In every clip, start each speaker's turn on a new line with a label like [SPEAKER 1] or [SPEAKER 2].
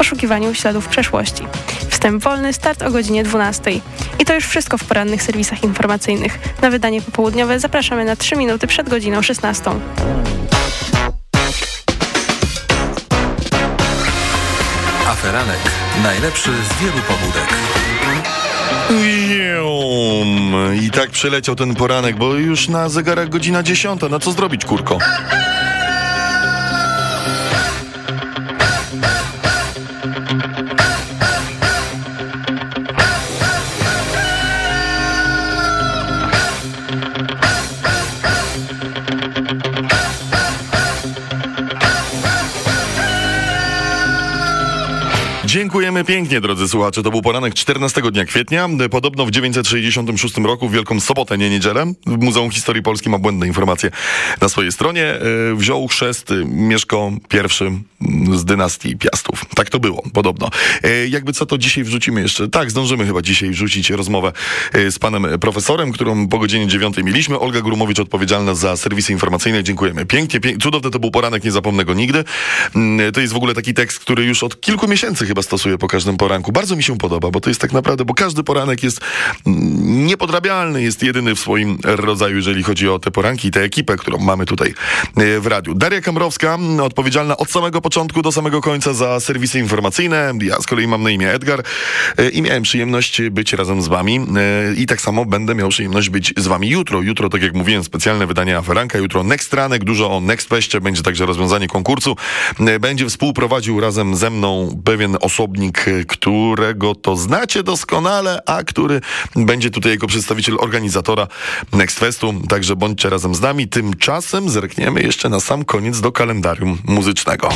[SPEAKER 1] poszukiwaniu śladów przeszłości. Wstęp wolny, start o godzinie 12. I to już wszystko w porannych serwisach informacyjnych. Na wydanie popołudniowe zapraszamy na 3 minuty przed godziną 16.
[SPEAKER 2] Aferanek. Najlepszy z wielu pobudek.
[SPEAKER 3] I tak przeleciał ten poranek, bo już na zegarach godzina dziesiąta. No co zrobić, kurko? Dziękujemy pięknie, drodzy słuchacze. To był poranek 14 dnia kwietnia. Podobno w 966 roku, w Wielką Sobotę, nie niedzielę, Muzeum Historii Polski ma błędne informacje na swojej stronie. E, wziął chrzest Mieszko I z dynastii Piastów. Tak to było, podobno. E, jakby co to dzisiaj wrzucimy jeszcze? Tak, zdążymy chyba dzisiaj wrzucić rozmowę e, z panem profesorem, którą po godzinie 9 mieliśmy. Olga Grumowicz odpowiedzialna za serwisy informacyjne. Dziękujemy. Pięknie, pięknie. Cudowny to był poranek, nie zapomnę go nigdy. Mm, to jest w ogóle taki tekst, który już od kilku miesięcy chyba stosuję po każdym poranku. Bardzo mi się podoba, bo to jest tak naprawdę, bo każdy poranek jest niepodrabialny, jest jedyny w swoim rodzaju, jeżeli chodzi o te poranki i tę ekipę, którą mamy tutaj e, w radiu. Daria Kamrowska, odpowiedzialna od samego początku do samego końca za serwisy informacyjne. Ja z kolei mam na imię Edgar e, i miałem przyjemność być razem z wami e, i tak samo będę miał przyjemność być z wami jutro. Jutro, tak jak mówiłem, specjalne wydanie Aferanka, jutro Next Ranek, dużo o Next Feście, będzie także rozwiązanie konkursu. Będzie współprowadził razem ze mną pewien osobnik, którego to znacie doskonale, a który będzie tutaj jako przedstawiciel organizatora Next Festu. Także bądźcie razem z nami. Tymczasem zerkniemy jeszcze na sam koniec do kalendarium muzycznego.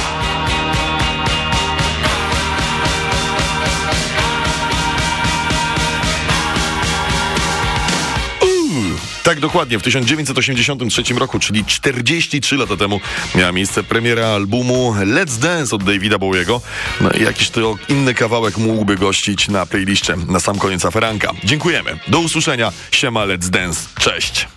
[SPEAKER 3] Tak, dokładnie. W 1983 roku, czyli 43 lata temu, miała miejsce premiera albumu Let's Dance od Davida Bowiego. No jakiś to inny kawałek mógłby gościć na playliście na sam koniec aferanka. Dziękujemy. Do usłyszenia. Siema Let's Dance. Cześć.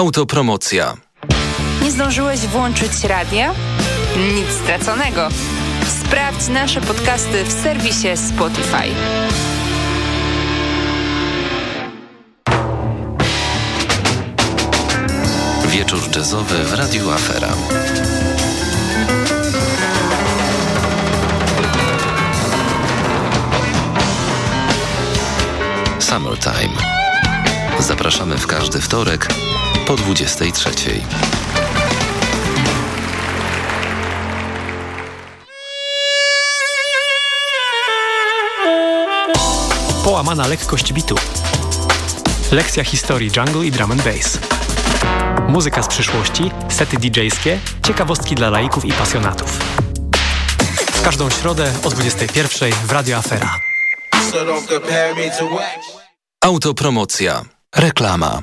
[SPEAKER 4] Autopromocja.
[SPEAKER 5] Nie zdążyłeś włączyć radia? Nic straconego. Sprawdź nasze podcasty w serwisie Spotify.
[SPEAKER 4] Wieczór jazzowy w Radiu Afera. Summertime. Zapraszamy w każdy wtorek po 23.
[SPEAKER 6] Połamana lekkość bitu. Lekcja historii jungle i drum and bass. Muzyka z przyszłości, sety DJ-skie, ciekawostki dla laików i pasjonatów. W każdą środę o 21 w Radio Afera.
[SPEAKER 4] Autopromocja. Reklama.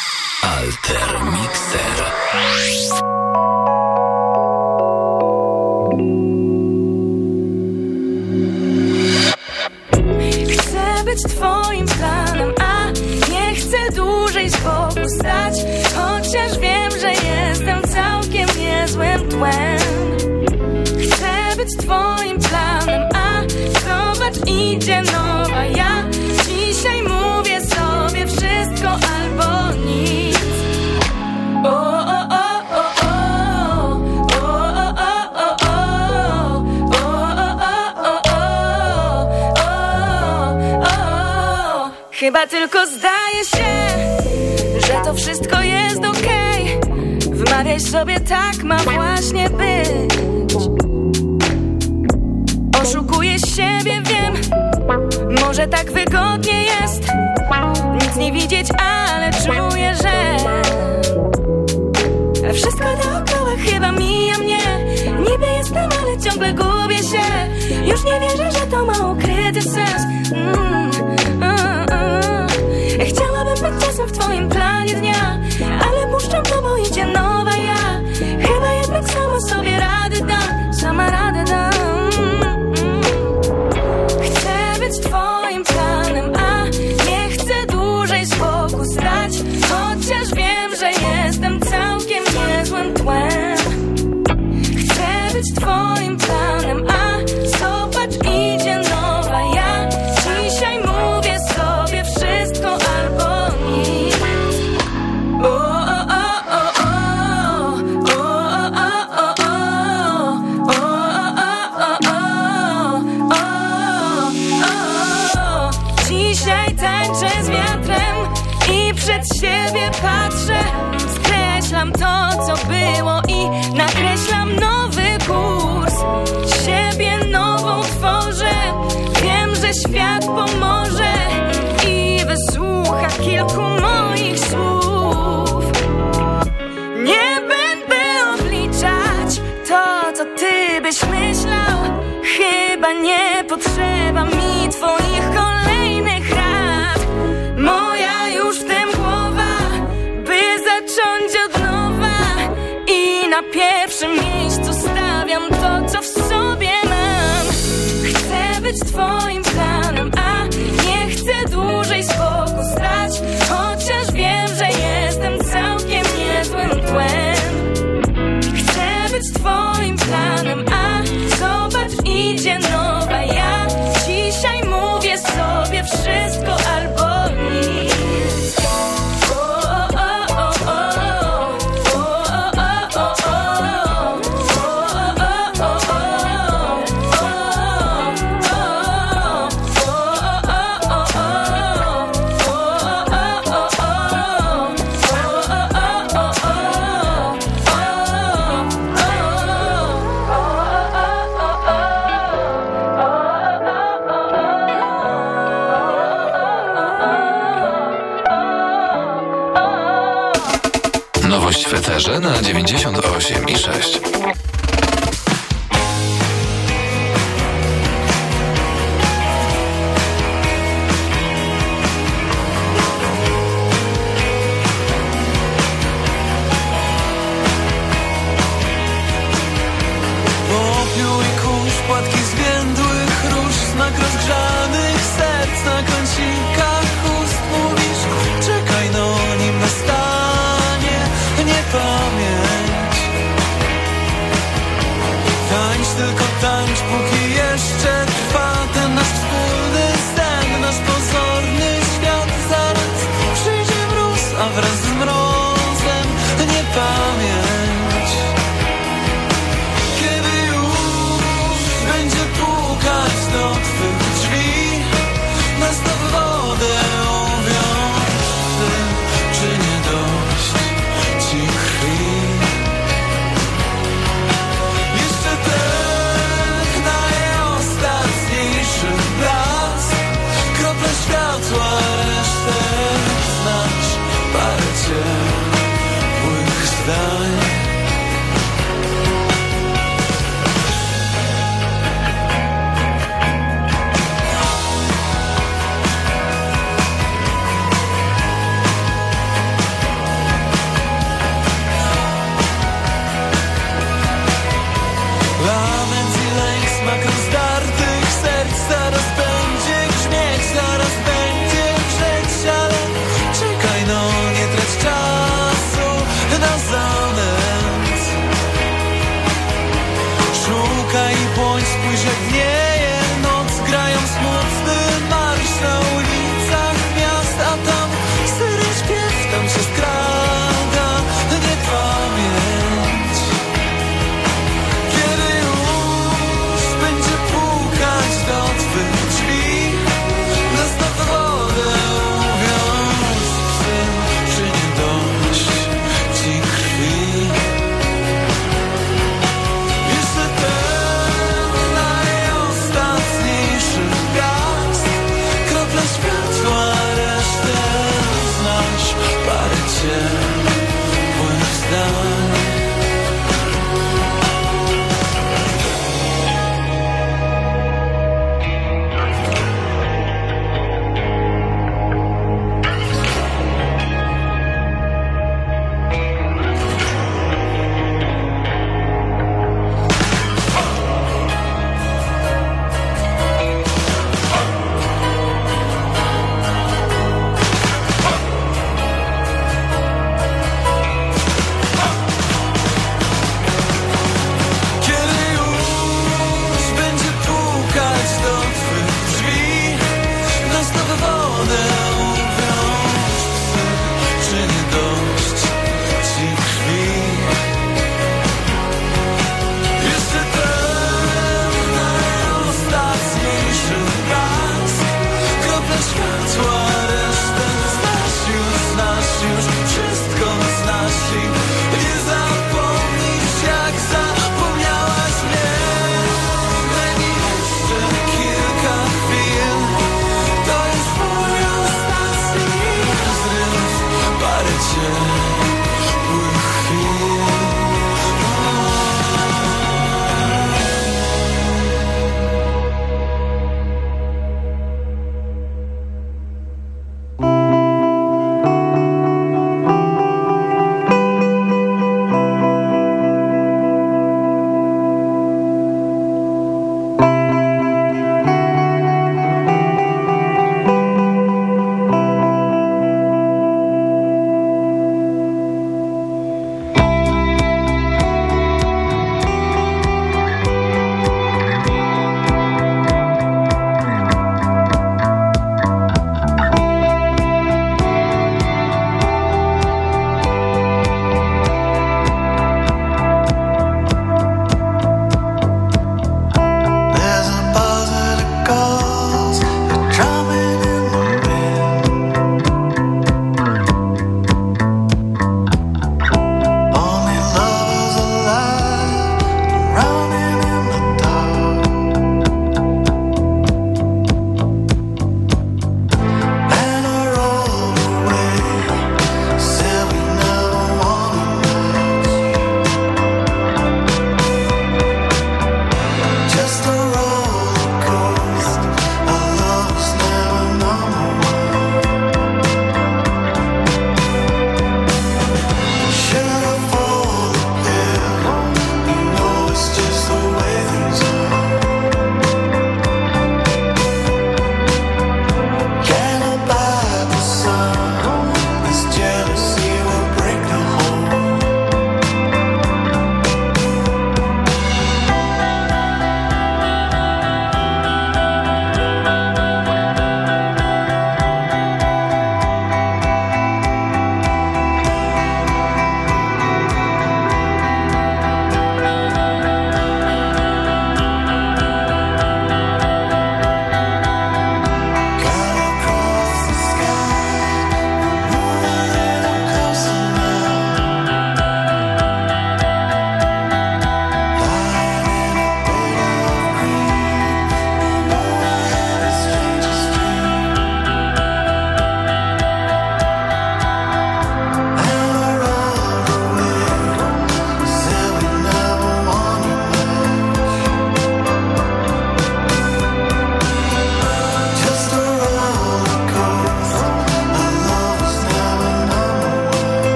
[SPEAKER 4] Alter Mixer.
[SPEAKER 7] Chcę być twoim planem, a nie chcę dłużej z boku stać, chociaż wiem, że jestem całkiem niezłym tłem. Chcę być twoim planem, a zobacz idzie nowa ja, dzisiaj mówię Chyba tylko zdaje się, że to wszystko jest okej. Okay. Wmawiaj sobie tak ma właśnie być. Oszukuję siebie, wiem Może tak wygodnie jest. Nic nie widzieć, ale czuję, że Wszystko dookoła chyba mija mnie. Niby jestem, ale ciągle gubię się. Już nie wierzę, że to ma ukryty sens. Mm. mm, mm jestem w twoim planie dnia Ale puszczam to na
[SPEAKER 4] 98 i 6.
[SPEAKER 8] love.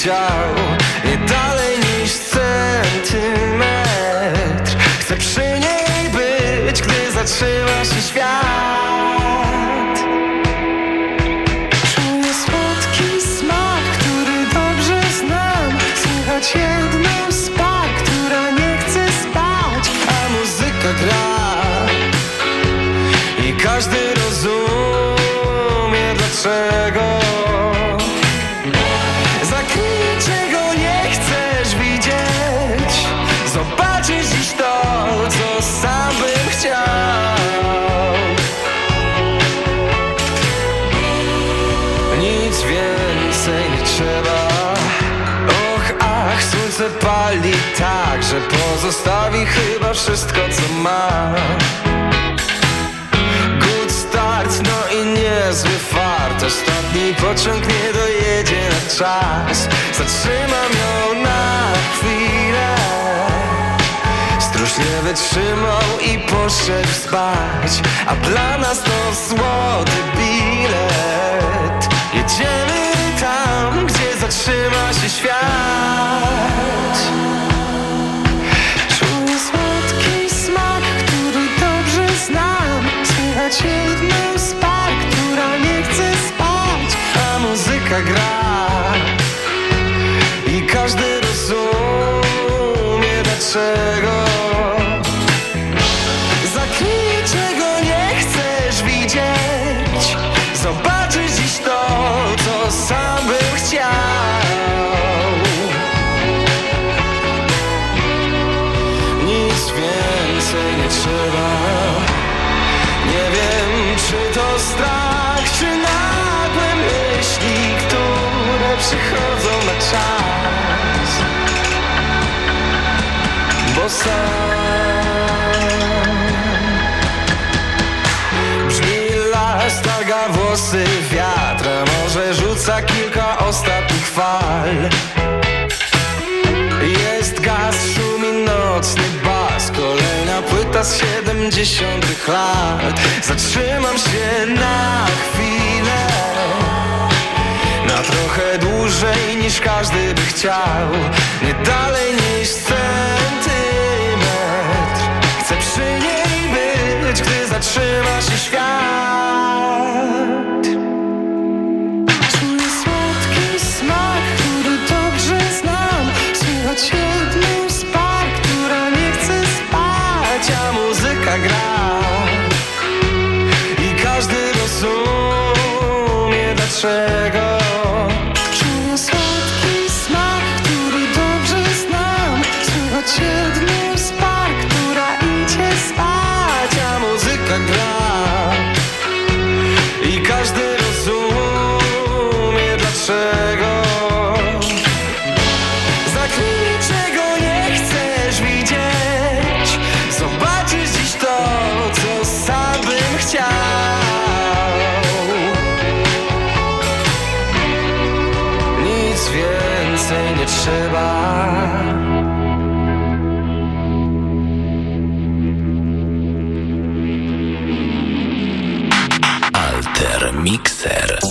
[SPEAKER 9] chciał Nie dalej niż centymetr. Chcę przy niej być, gdy zatrzyma się świat. Tak, że pozostawi chyba wszystko, co ma. Good start, no i niezły fart. Ostatni pociąg nie dojedzie na czas. Zatrzymam ją na chwilę. Stróż nie wytrzymał i poszedł spać. A dla nas to złoty bilet. Jedziemy tam, gdzie zatrzyma się świat Słychać jedną z par, która nie chce spać A muzyka gra. I każdy rozumie dlaczego. Zakryj czego nie chcesz widzieć. Zobaczysz dziś to, co sam bym chciał. Nic więcej nie trzeba Nie wiem, czy to strach, czy nagłe myśli Które przychodzą na czas. Bo sam Brzmi las, targa włosy wiatra Może rzuca kilka ostatnich fal Kolejna płyta z siedemdziesiątych lat. Zatrzymam się na chwilę. Na trochę dłużej niż każdy by chciał. Nie dalej niż centymetr. Chcę przy niej być, gdy zatrzyma się świat Mixer.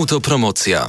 [SPEAKER 4] Autopromocja.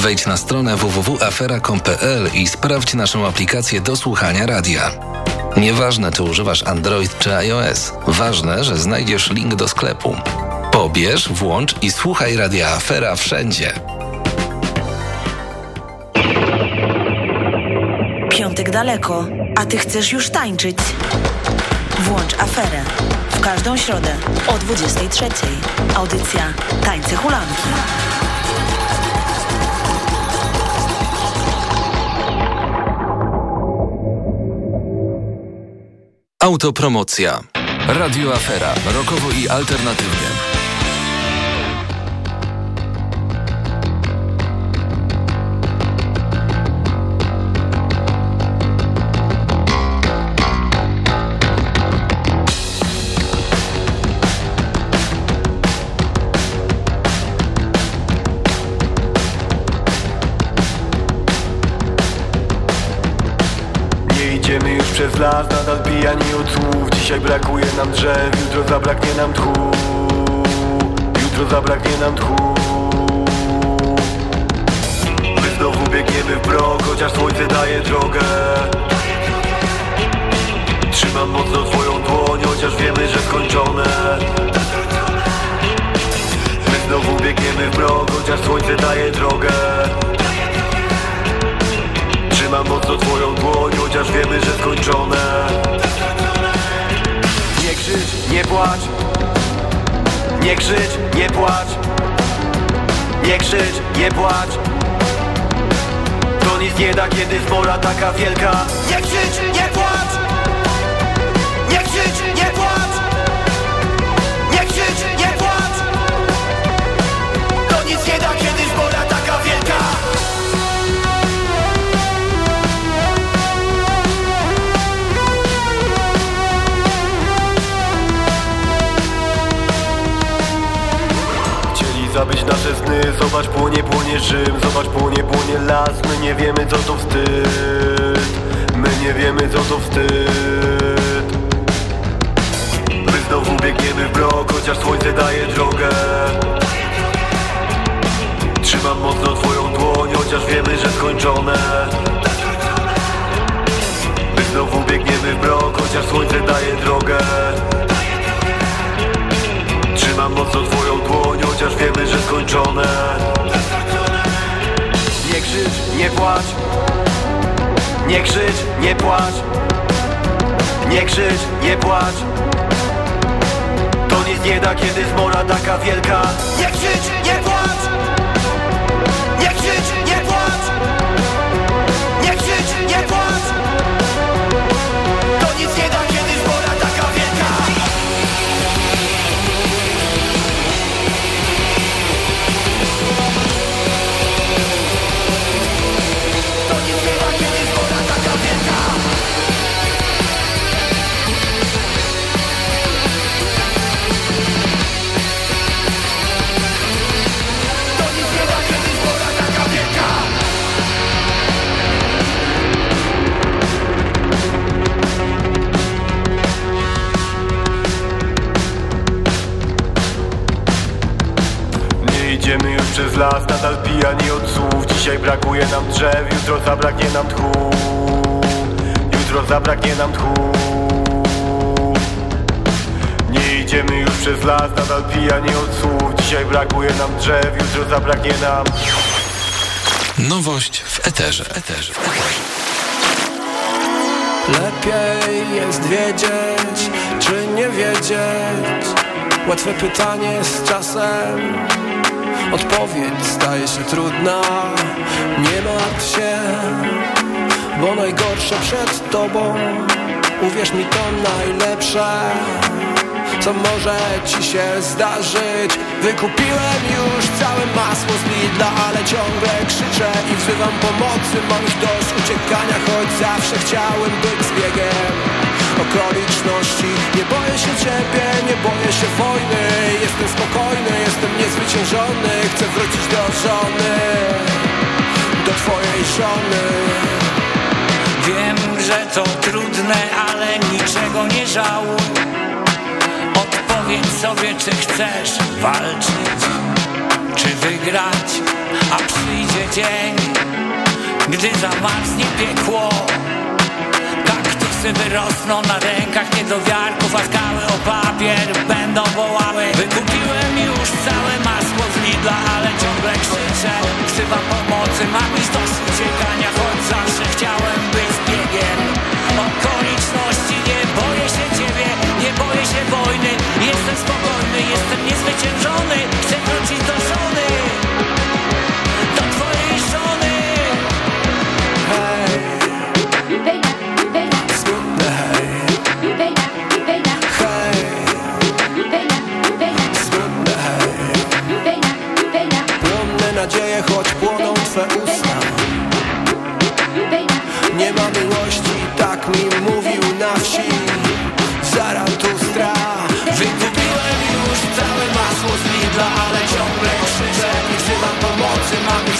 [SPEAKER 4] Wejdź na stronę www.afera.com.pl i sprawdź naszą aplikację do słuchania radia. Nieważne, czy używasz Android czy iOS, ważne, że znajdziesz link do sklepu. Pobierz, włącz i słuchaj radia Afera wszędzie.
[SPEAKER 10] Piątek daleko, a ty chcesz już tańczyć. Włącz aferę. W każdą środę o 23. Audycja Tańce Hulanki.
[SPEAKER 4] Autopromocja. Radio Afera. Rokowo i alternatywnie.
[SPEAKER 11] Dzisiaj brakuje nam drzew, jutro zabraknie nam tchu. Jutro zabraknie nam tchu. My znowu biegniemy w brok, chociaż słońce daje drogę. Trzymam mocno twoją dłoń, chociaż wiemy, że skończone. My znowu biegniemy w brok, chociaż słońce daje drogę. Trzymam mocno twoją dłoń, chociaż wiemy, że skończone krzycz, nie płacz. Nie krzycz, nie płacz. Nie krzycz, nie płacz. To nic nie da, kiedy zmora taka wielka. Nie krzycz, Zabić nasze sny. Zobacz płonie, płonie Rzym. Zobacz płonie, płonie las. My nie wiemy co to wstyd. My nie wiemy co to wstyd. My znowu biegniemy w brok Chociaż słońce daje drogę. Trzymam mocno twoją dłoń Chociaż wiemy, że skończone. My znowu biegniemy w brok Chociaż słońce daje drogę Trzymam mocno twoją dłoń, chociaż wiemy, że skończone. Nie krzycz, nie płacz. Nie krzycz, nie płacz. Nie krzycz, nie płacz. To nic nie da, kiedy zmora taka wielka. Nie krzycz, nie płacz nam
[SPEAKER 4] Nowość w eterze. eterze.
[SPEAKER 12] Lepiej jest wiedzieć, czy nie wiedzieć. Łatwe pytanie z czasem. Odpowiedź staje się trudna. Nie martw się, bo najgorsze przed tobą. Uwierz mi to najlepsze co może ci się zdarzyć. Wykupiłem już całe masło z Lidla, ale ciągle krzyczę i wzywam pomocy. Mam już dość uciekania, choć zawsze chciałem być zbiegiem okoliczności Nie boję się ciebie, nie boję się wojny. Jestem spokojny, jestem niezwyciężony Chcę wrócić do żony Do twojej żony.
[SPEAKER 13] Wiem, że to trudne, ale niczego nie żałuj Odpowiedz sobie, czy chcesz walczyć Czy wygrać, a przyjdzie dzień Gdy zamarznie piekło. Kaktusy wyrosną na rękach niedowiarków A skały o papier będą wołały. Wykupiłem już całe masło z Lidla, ale ciągle krzyczę. Wzywam pomocy, mam już dość uciekania Choć zawsze chciałem być biegiem się wojny. Jestem spokojny, jestem niezwyciężony. Chcę wrócić do żony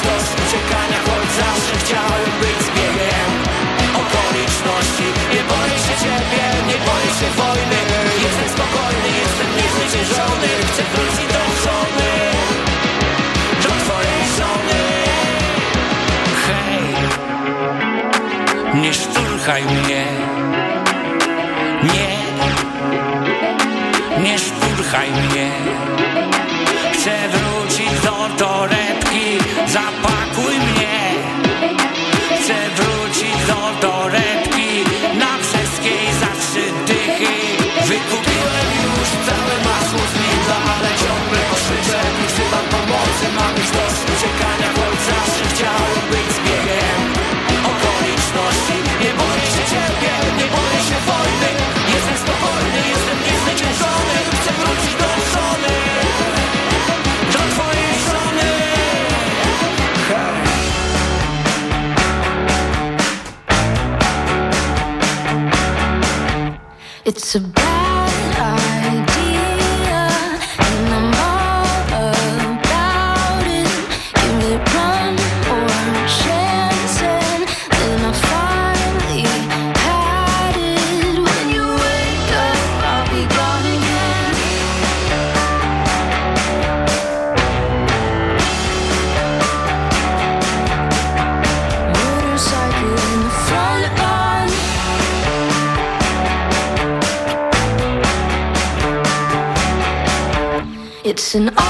[SPEAKER 13] dość uciekania, choć zawsze chciałem być zbiegiem Okoliczności Nie boję się ciebie, nie boję się wojny. Jestem spokojny, jestem niezwyciężony Chcę wrócić do żony. Do twojej żony. Hej Nie szturchaj mnie. Nie nie szturchaj mnie. Chcę torebki Zapakuj mnie
[SPEAKER 8] It's a Listen.